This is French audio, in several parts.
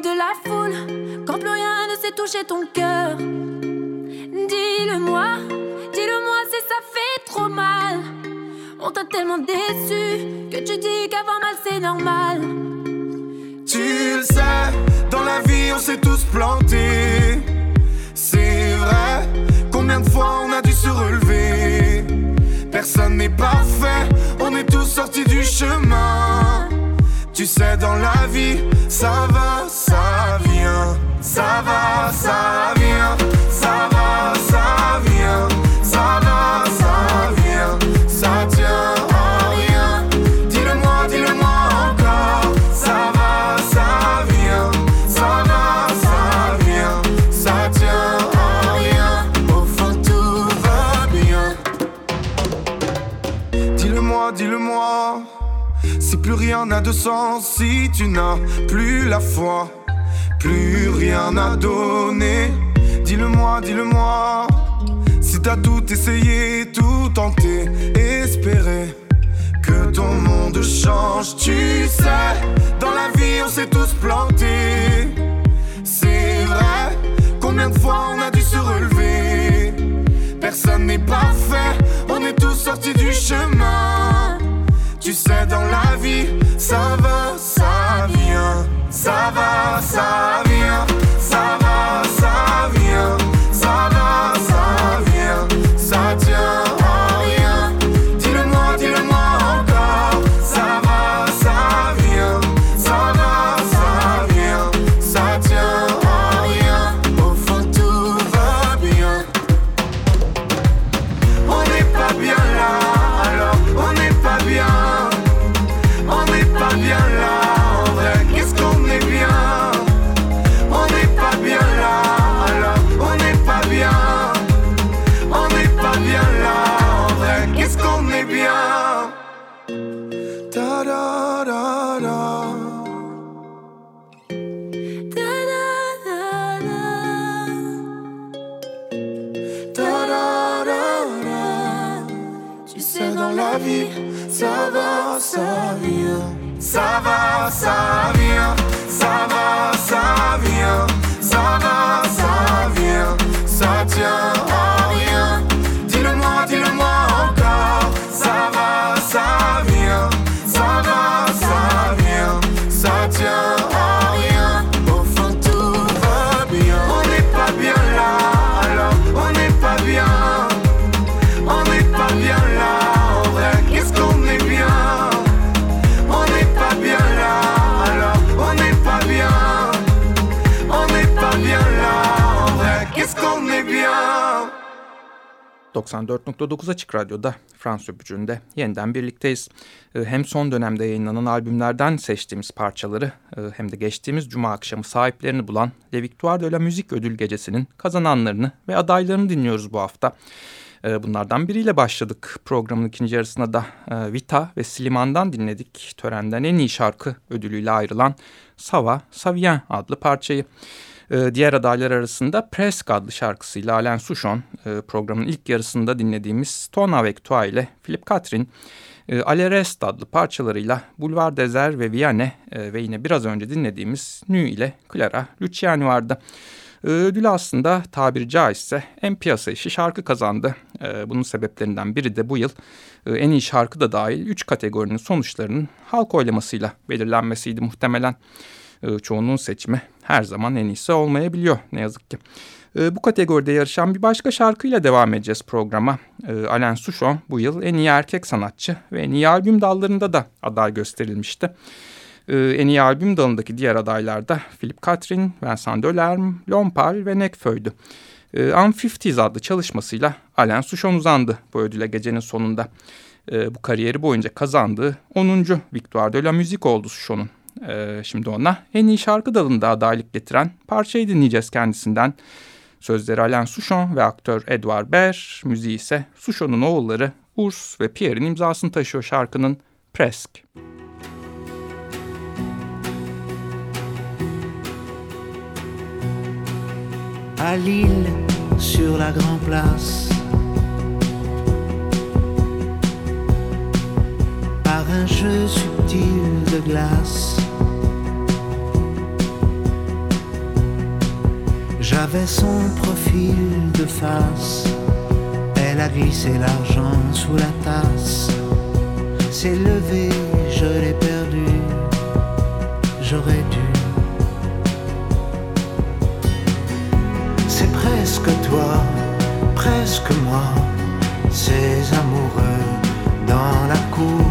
de la foule, quand plus rien ne sait toucher ton cœur. Dis-le-moi, dis-le-moi si ça fait trop mal. On t'a tellement déçu que tu dis qu'avoir mal c'est normal. Tu le sais, dans la vie on s'est tous plantés. C'est vrai, combien de fois on a dû se relever? Personne n'est parfait, on est tous sortis du chemin. Tu sais, dans la vie, ça va, ça vient. Ça va, ça vient. Si tu n'as plus la foi, plus rien n'a donné. Dis-le-moi, dis-le-moi. Si t'as tout essayé, tout tenté, espéré que ton monde change, tu sais, dans la vie on s'est tous plantés. C'est vrai, combien de fois on a dû se relever? Personne n'est parfait, on est tous sortis du chemin. Tu sais, dans la vie, ça va, ça vient. Ça va, ça vient. Ça va, ça va, ça vient. Ça va, ça vient. Ça va, 94.9 Açık Radyo'da Fransız Öpücüğü'nde yeniden birlikteyiz. Ee, Hem son dönemde yayınlanan albümlerden seçtiğimiz parçaları e, hem de geçtiğimiz cuma akşamı sahiplerini bulan Le Victoire de la Musique ödül gecesinin kazananlarını ve adaylarını dinliyoruz bu hafta. Ee, Bunlardan biriyle başladık. Programın ikinci yarısında da e, Vita ve Sliman'dan dinledik. Törenden en iyi şarkı ödülüyle ayrılan Sava Savien adlı parçayı. Ee, diğer adaylar arasında Presk adlı şarkısıyla Alain Souchon, e, programın ilk yarısında dinlediğimiz Ton avec toi ile Philip Catherine, e, Alerest adlı parçalarıyla Boulevard Desert ve Vianney e, ve yine biraz önce dinlediğimiz Nü ile Clara Luciani vardı. E, Ödül aslında tabiri caizse en piyasa işi şarkı kazandı. E, Bunun sebeplerinden biri de bu yıl e, en iyi şarkı da dahil 3 kategorinin sonuçlarının halk oylamasıyla belirlenmesiydi muhtemelen. E, Çoğunun seçimi her zaman en iyisi olmayabiliyor ne yazık ki. E, Bu kategoride yarışan bir başka şarkıyla devam edeceğiz programa. E, Alain Souchon bu yıl en iyi erkek sanatçı ve en iyi albüm dallarında da aday gösterilmişti. En iyi albüm dalındaki diğer adaylar da Philip Catherine, Vincent Delerme, Lompal ve Nekfeu'dü. E, Un-50s adlı çalışmasıyla Alain Souchon uzandı bu ödüle gecenin sonunda. Bu kariyeri boyunca kazandığı 10. Victoire de la Musique oldu Souchon'un. E, şimdi ona en iyi şarkı dalında adaylık getiren parçayı dinleyeceğiz kendisinden. Sözleri Alain Souchon ve aktör Edouard Baird, müziği ise Souchon'un oğulları Urs ve Pierre'in imzasını taşıyor şarkının Presk. à Lille sur la Grand Place. Par un jeu subtil de glace, J'avais son profil de face. Elle a glissé l'argent sous la tasse. S'est levé, je l'ai perdu. J'aurais dû. C'est presque toi, presque moi, ces amoureux dans la cour.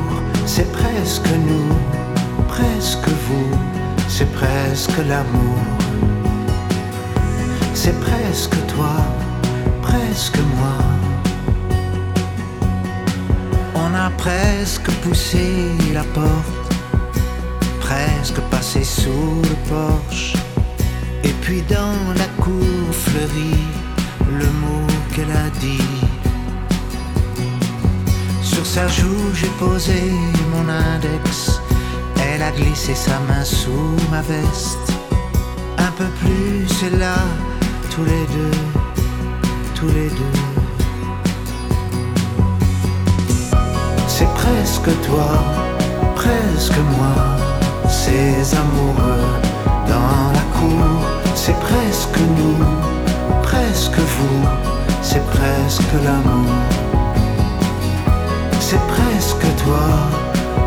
C'est presque nous, presque vous, c'est presque l'amour c'est presque toi, presque moi. On a presque poussé la porte, presque passé sous le porche. Et puis dans la cour fleurit le mot qu'elle a dit. Sur sa joue, j'ai posé mon index. Elle a glissé sa main sous ma veste. Un peu plus, c'est là tous les deux, tous les deux. C'est presque toi, presque moi, ces amoureux dans la cour. C'est presque nous, presque vous, c'est presque l'amour. C'est presque toi,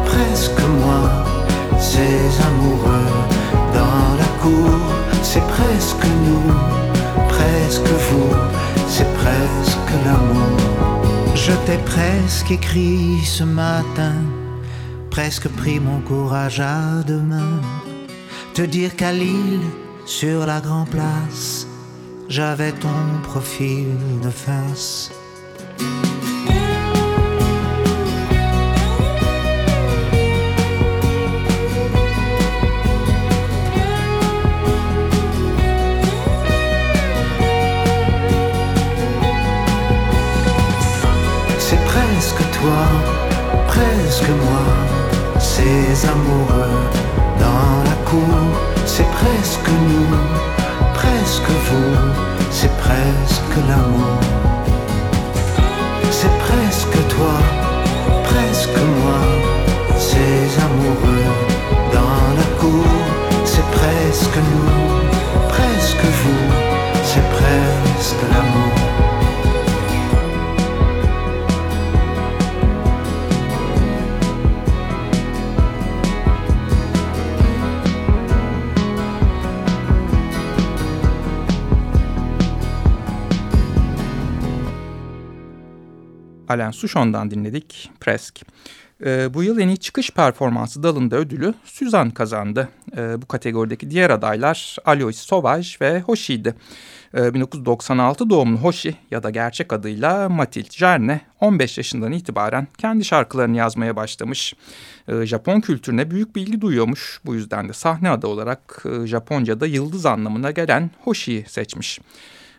presque moi, ces amoureux dans la cour. C'est presque nous presque vous, c'est presque l'amour. Je t'ai presque écrit ce matin, presque pris mon courage à demain. Te dire qu'à Lille, sur la grande place, j'avais ton profil de face. Alain Souchon'dan dinledik Presk. E, bu yıl en iyi çıkış performansı dalında ödülü Suzan kazandı. E, bu kategorideki diğer adaylar Alois Sauvage ve Hoshi'ydi. E, ee, 1996 doğumlu Hoshi ya da gerçek adıyla Mathilde Jerne 15 yaşından itibaren kendi şarkılarını yazmaya başlamış. E, Japon kültürüne büyük bir ilgi duyuyormuş. Bu yüzden de sahne adı olarak e, Japonca'da yıldız anlamına gelen Hoshi'yi seçmiş.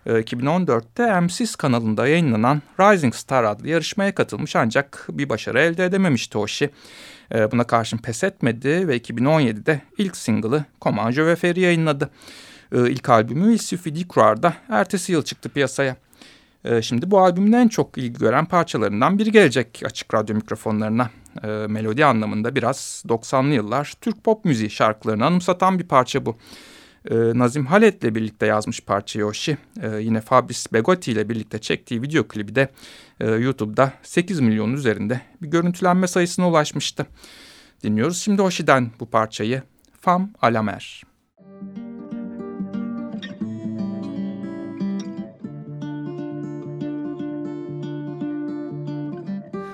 2014'te ee, M6 kanalında yayınlanan Rising Star adlı yarışmaya katılmış ancak bir başarı elde edememişti Hoshi. Ee, buna karşın pes etmedi ve 2017'de ilk single'ı Comanche ve Ferry yayınladı. Ee, ilk albümü Il Suffit d'y ertesi yıl çıktı piyasaya. Şimdi bu albümün en çok ilgi gören parçalarından biri gelecek açık radyo mikrofonlarına. Melodi anlamında biraz 90'lı yıllar Türk pop müziği şarkılarını anımsatan bir parça bu e, Nazim Halet'le birlikte yazmış parçayı Yoshi. E, yine Fabrice Begotti ile birlikte çektiği video klibi de e, YouTube'da 8 milyon üzerinde bir görüntülenme sayısına ulaşmıştı. Dinliyoruz şimdi Hoshi'den bu parçayı Femme à la mer.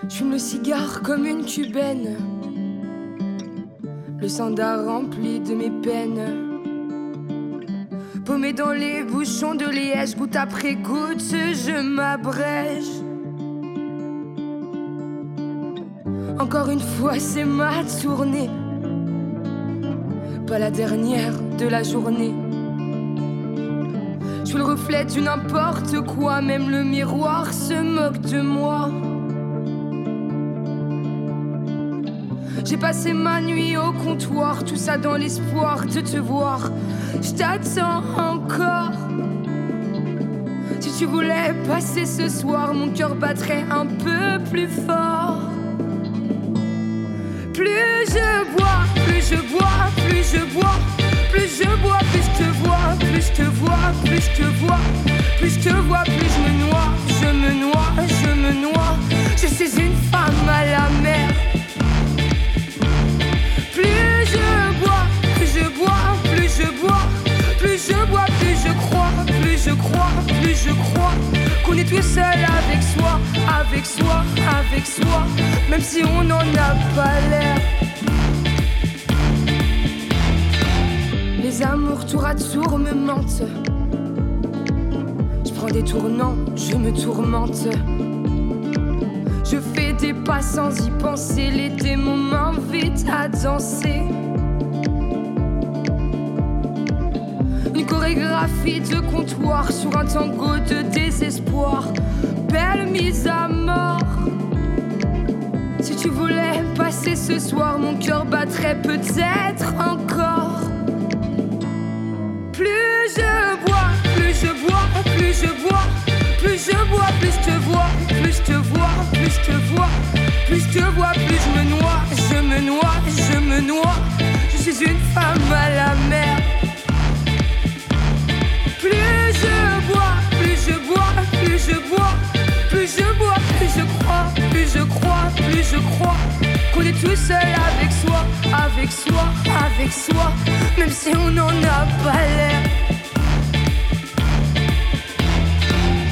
J'fume le cigare comme une cubaine, le sandar rempli de mes peines. Paumé dans les bouchons de liège, goutte après goutte, je m'abrège. Encore une fois, c'est ma tournée, pas la dernière de la journée. Je suis le reflet du n'importe quoi, même le miroir se moque de moi. J'ai passé ma nuit au comptoir, tout ça dans l'espoir de te voir. Je t'attends encore. Si tu voulais passer ce soir, mon cœur battrait un peu plus fort. Plus je bois, plus je bois, plus je bois, plus je bois, plus je te vois, plus je te vois, plus je te vois, plus je te vois, plus je me noie, je me noie, je me noie. Même si on n'en a pas l'air. Les amours tour à tour me mentent. Je prends des tournants, je me tourmente. Je fais des pas sans y penser. Les démons m'invitent à danser. Une chorégraphie de comptoir sur un tango de désespoir. Belle mise à mort. Si tu voulais passer ce soir, mon cœur battrait peut-être encore. Plus je bois, plus je bois, plus je bois, plus je bois, plus je te vois, plus je te vois, plus je te vois, plus je te vois, plus je me noie, je me noie, je me noie. Je suis une femme à la mer. Je crois qu'on est tout seul avec soi, avec soi, avec soi, même si on n'en a pas l'air.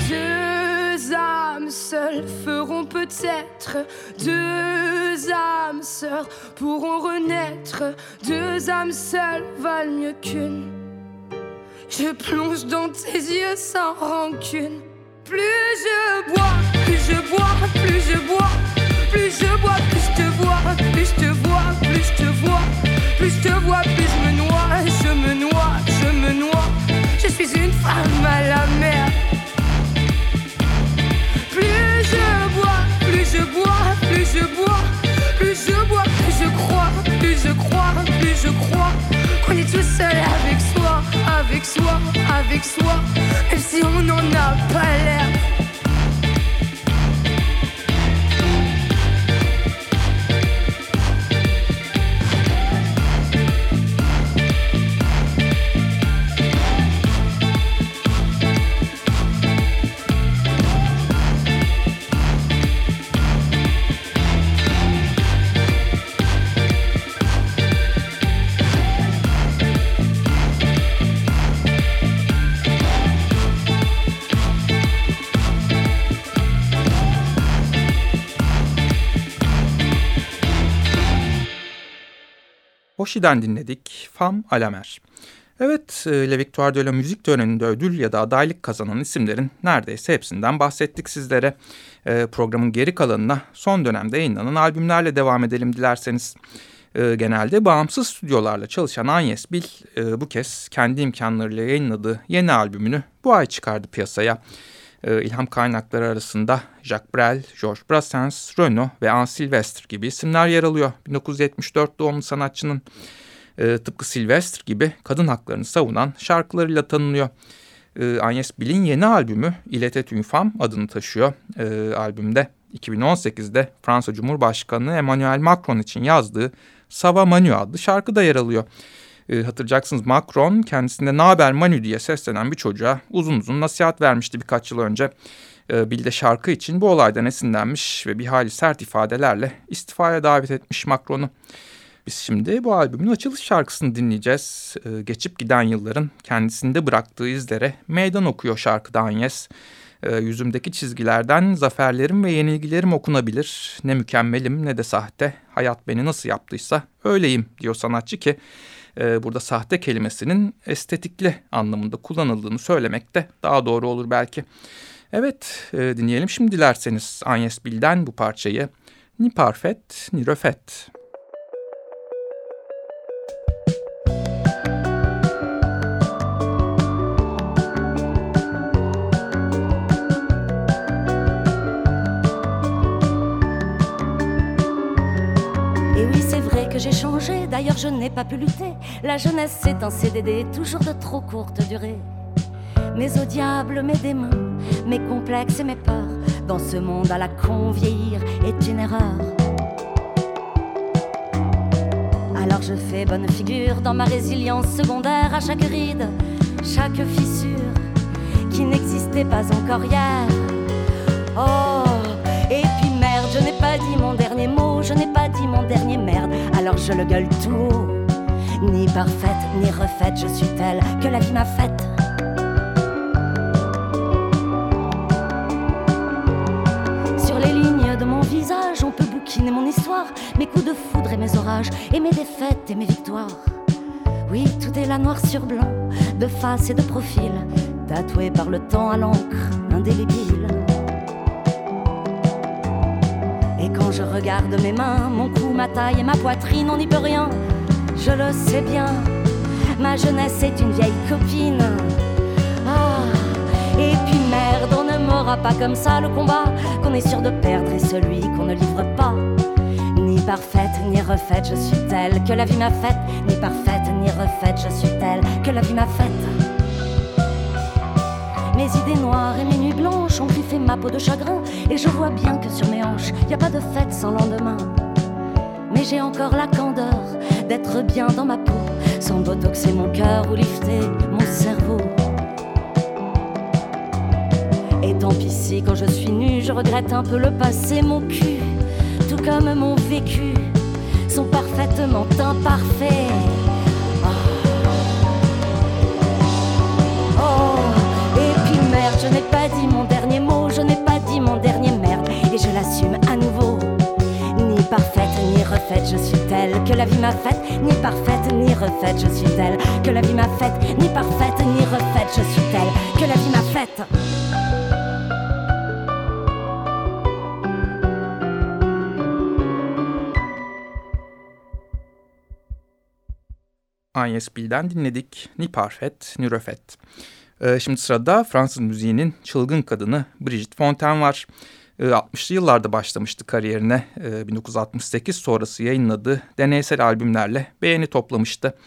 Deux âmes seules feront peut-être deux âmes sœurs pourront renaître. Deux âmes seules valent mieux qu'une. Je plonge dans tes yeux sans rancune. Plus je bois, plus je bois, plus je bois, plus je bois, plus je te vois, plus je te vois, plus je te vois, plus je te vois, plus je me noie, je me noie, je me noie. Je suis une femme à la mer. Plus je bois, plus je bois, plus je bois, plus je bois, plus je crois, plus je crois, plus je crois qu'on est tout seul avec soi, avec soi, avec soi, même si on n'en a pas l'air. Hoshi'den dinledik Fam Alamer. Evet, e, Le Victoire de la Müzik töreninde ödül ya da adaylık kazanan isimlerin neredeyse hepsinden bahsettik sizlere. E, programın geri kalanına son dönemde yayınlanan albümlerle devam edelim dilerseniz. E, genelde bağımsız stüdyolarla çalışan Agnes Bill bu kez kendi imkanlarıyla yayınladığı yeni albümünü bu ay çıkardı piyasaya. İlham kaynakları arasında Jacques Brel, Georges Brassens, Renaud ve Anne Sylvestre gibi isimler yer alıyor. 1974 doğumlu sanatçının e, tıpkı Sylvestre gibi kadın haklarını savunan şarkılarıyla tanınıyor. E, Agnes Bill'in yeni albümü Il était une femme adını taşıyor. E, albümde 2018'de Fransa Cumhurbaşkanı Emmanuel Macron için yazdığı Sava Manu adlı şarkı da yer alıyor. E, hatırlayacaksınız Macron kendisine naber Manu diye seslenen bir çocuğa uzun uzun nasihat vermişti birkaç yıl önce. E, Bill de şarkı için bu olaydan esinlenmiş ve bir hali sert ifadelerle istifaya davet etmiş Macron'u. Biz şimdi bu albümün açılış şarkısını dinleyeceğiz. Ee, geçip giden yılların kendisinde bıraktığı izlere meydan okuyor şarkıda Agnes. Ee, yüzümdeki çizgilerden zaferlerim ve yenilgilerim okunabilir. Ne mükemmelim ne de sahte. Hayat beni nasıl yaptıysa öyleyim diyor sanatçı ki e, burada sahte kelimesinin estetikli anlamında kullanıldığını söylemek de daha doğru olur belki. Evet e, dinleyelim şimdi dilerseniz Agnes Bill'den bu parçayı. Ni parfait ni refait. D'ailleurs je n'ai pas pu lutter. La jeunesse c'est un CDD, toujours de trop courte durée. Mais au diable, mes démons, mes complexes et mes peurs, dans ce monde à la con, vieillir est une erreur. Alors je fais bonne figure dans ma résilience secondaire à chaque ride. chaque fissure qui n'existait pas encore hier. Oh, et puis n'ai pas dit mon dernier mot, je n'ai pas dit mon dernier merde, alors je le gueule tout. Ni parfaite, ni refaite, je suis telle que la vie m'a faite. Sur les lignes de mon visage, on peut bouquiner mon histoire, mes coups de foudre et mes orages, et mes défaites et mes victoires. Oui, tout est là noir sur blanc, de face et de profil, tatoué par le temps à l'encre indélébile. Je regarde mes mains, mon cou, ma taille et ma poitrine, on n'y peut rien. Je le sais bien, ma jeunesse est une vieille copine. Ah, et puis merde, on ne m'aura pas comme ça le combat qu'on est sûr de perdre et celui qu'on ne livre pas. Ni parfaite, ni refaite, je suis telle que la vie m'a faite. Ni parfaite, ni refaite, je suis telle que la vie m'a faite. Mes idées noires et mes nuits blanches ont griffé ma peau de chagrin. Et je vois bien que sur mes hanches, y a pas de fête sans lendemain. Mais j'ai encore la candeur d'être bien dans ma peau, sans botoxer mon cœur ou lifter mon cerveau. Et tant pis si quand je suis nue, je regrette un peu le passé, mon cul, tout comme mon vécu, sont parfaitement imparfaits. Dit mon dernier mot, je n'ai pas dit mon dernier merde, et je l'assume à nouveau. Ni parfaite, ni refaite, je suis telle que la vie m'a faite, ni parfaite, ni refaite, je suis telle que la vie m'a faite, ni parfaite, ni refaite, je suis telle que la vie m'a faite. Agnes Bill'den dinledik. Ni parfait, ni röfet. Ee, şimdi sırada Fransız müziğinin çılgın kadını Brigitte Fontaine var. Ee, 60'lı yıllarda başlamıştı kariyerine. Ee, 1968 sonrası yayınladığı deneysel albümlerle beğeni toplamıştı.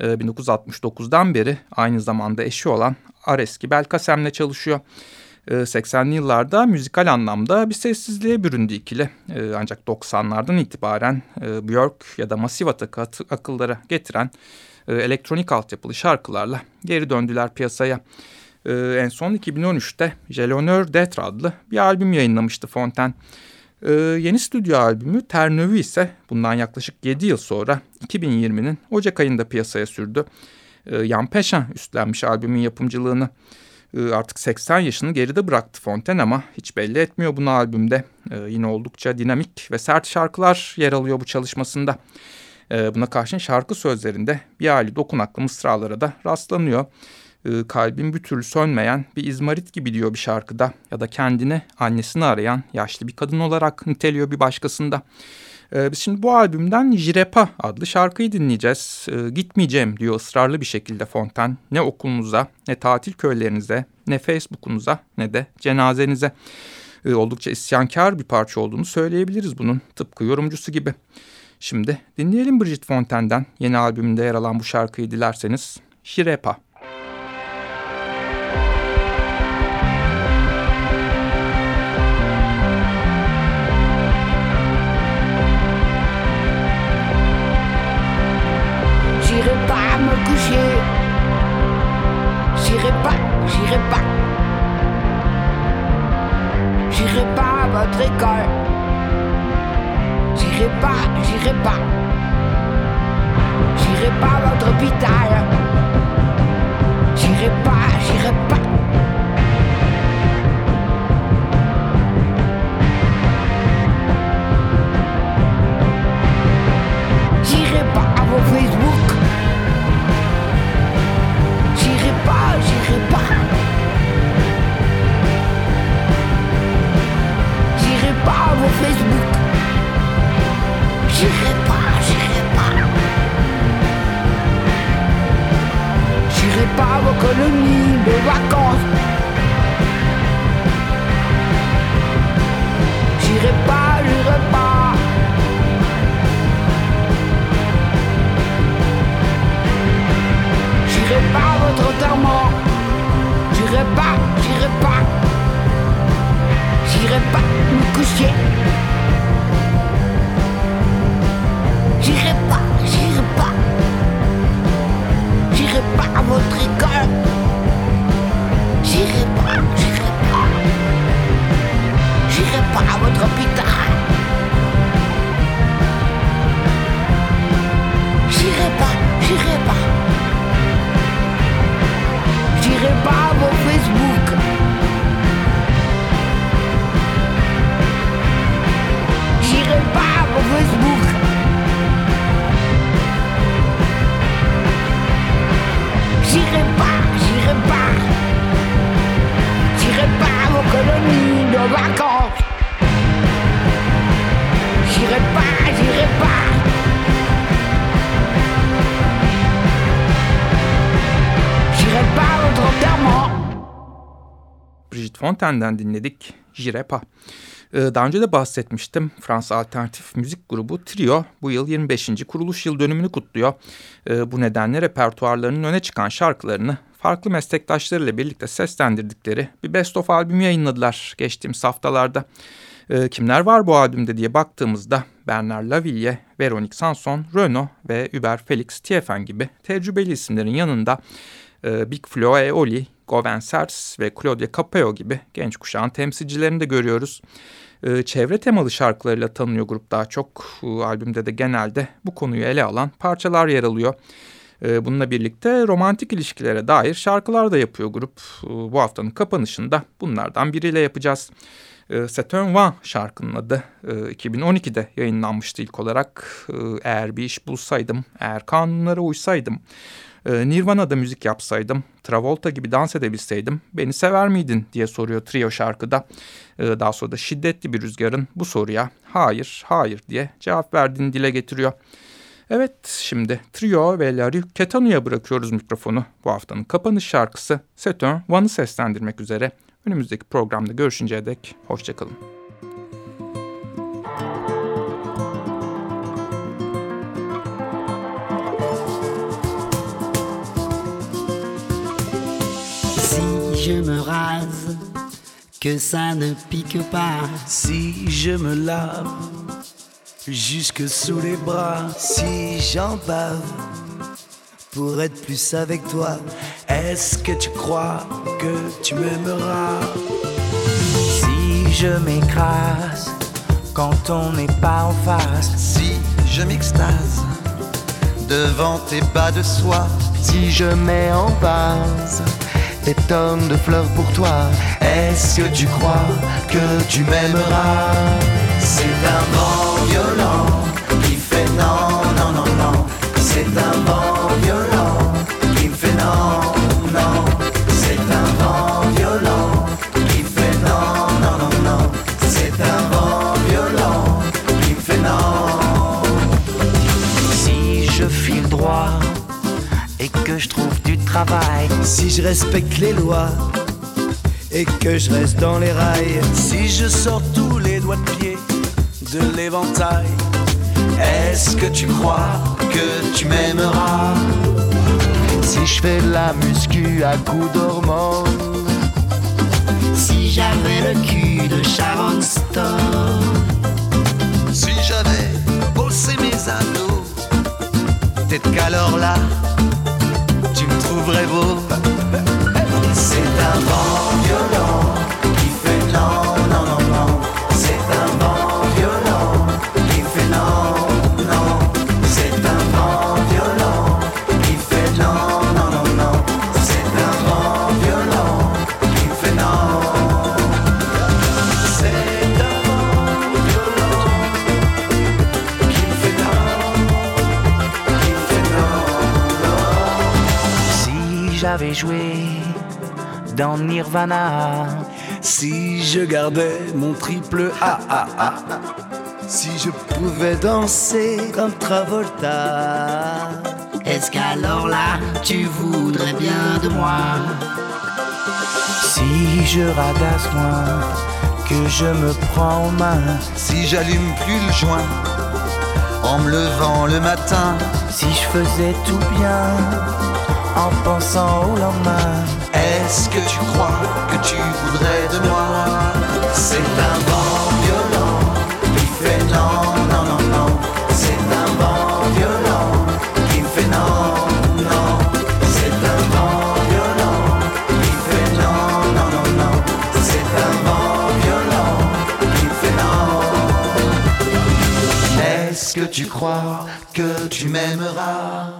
Ee, 1969'dan beri aynı zamanda eşi olan Areski Belkasem'le çalışıyor. 80'li yıllarda müzikal anlamda bir sessizliğe büründü ikili. Ancak 90'lardan itibaren Björk ya da Massive Attack'ı akıllara getiren elektronik altyapılı şarkılarla geri döndüler piyasaya. En son 2013'te Jeloneur d'Etre adlı bir albüm yayınlamıştı Fontaine. Yeni stüdyo albümü Terneuv'ü ise bundan yaklaşık 7 yıl sonra 2020'nin Ocak ayında piyasaya sürdü. Jan Peşan üstlenmiş albümün yapımcılığını. Artık 80 yaşını geride bıraktı Fontaine ama hiç belli etmiyor bunu albümde. Yine oldukça dinamik ve sert şarkılar yer alıyor bu çalışmasında. Buna karşın şarkı sözlerinde bir hali dokunaklı mısralara da rastlanıyor. Kalbin bir türlü sönmeyen bir izmarit gibi diyor bir şarkıda ya da kendini annesini arayan yaşlı bir kadın olarak niteliyor bir başkasında. Biz şimdi bu albümden Jirepa adlı şarkıyı dinleyeceğiz. Gitmeyeceğim diyor ısrarlı bir şekilde Fontaine. Ne okulunuza, ne tatil köylerinize, ne Facebook'unuza, ne de cenazenize. Oldukça isyankar bir parça olduğunu söyleyebiliriz bunun tıpkı yorumcusu gibi. Şimdi dinleyelim Brigitte Fontaine'den yeni albümünde yer alan bu şarkıyı dilerseniz. Jirepa. J'irai pas me coucher. J'irai pas, j'irai pas. J'irai pas à votre école. J'irai pas, j'irai pas. J'irai pas à votre hôpital. J'irai pas, j'irai pas. J'irai pas à vos Facebook. J'irai pas, j'irai pas. J'irai pas à vos Facebook. J'irai pas, j'irai pas. J'irai pas vos colonies de vacances. J'irai pas, Brigitte Fontaine'den dinledik Jirepa. Ee, Daha önce de bahsetmiştim. Fransa alternatif müzik grubu Trio bu yıl 25. kuruluş yıl dönümünü kutluyor. Ee, Bu nedenle repertuarlarının öne çıkan şarkılarını farklı meslektaşlarıyla birlikte seslendirdikleri bir best of albüm yayınladılar geçtiğimiz haftalarda. Ee, Kimler var bu albümde diye baktığımızda Bernard Laville, Veronique Sanson, Renaud ve Hubert Felix Tiefen gibi tecrübeli isimlerin yanında e, Big Flo e Oli, Goven Sers ve Claudia Capeo gibi genç kuşağın temsilcilerini de görüyoruz. E, Çevre temalı şarkılarıyla tanınıyor grup daha çok. E, Albümde de genelde bu konuyu ele alan parçalar yer alıyor. E, Bununla birlikte romantik ilişkilere dair şarkılar da yapıyor grup. E, Bu haftanın kapanışında bunlardan biriyle yapacağız. E, un vent şarkının adı. E, 2012'de yayınlanmıştı ilk olarak. E, Eğer bir iş bulsaydım, eğer kanunlara uysaydım, e, Nirvana'da müzik yapsaydım, Travolta gibi dans edebilseydim beni sever miydin diye soruyor trio şarkıda. E, Daha sonra da şiddetli bir rüzgarın bu soruya hayır, hayır diye cevap verdiğini dile getiriyor. Evet şimdi Trio ve Larry Ketanu'ya bırakıyoruz mikrofonu. Bu haftanın kapanış şarkısı un Van'ı seslendirmek üzere. Önümüzdeki programda görüşünceye dek hoşçakalın. Rase, que ça ne pique pas. Si je me lave jusque sous les bras, Si j'en bave pour être plus avec toi, est-ce que tu crois que tu m'aimeras? Si je m'écrase quand on n'est pas en face, Si je m'extase devant tes pas de soie, si je mets en vase des tonnes de fleurs pour toi, est-ce que tu crois que tu m'aimeras? C'est un Si je respecte les lois et que je reste dans les rails, si je sors tous les doigts de pied de l'éventail, Est-ce que tu crois que tu m'aimeras? Si je fais de la muscu à coups d'hormones, Si j'avais le cul de Sharon Stone. Si j'avais bossé mes anneaux, peut-être qu'alors là, Si je gardais mon triple A, si je pouvais danser comme Travolta, Est-ce qu'alors là, tu voudrais bien de moi? Si je radasse moins, que je me prends en main, Si j'allume plus le joint en me levant le matin, si je faisais tout bien en pensant au lendemain. Est-ce que tu crois que tu voudrais de moi? C'est un vent violent, il fait non, non, non, non. C'est un vent violent qui fait non, non. C'est un vent violent, il fait non, non, non, non. C'est un vent violent qui fait non. Est-ce que tu crois que tu m'aimeras?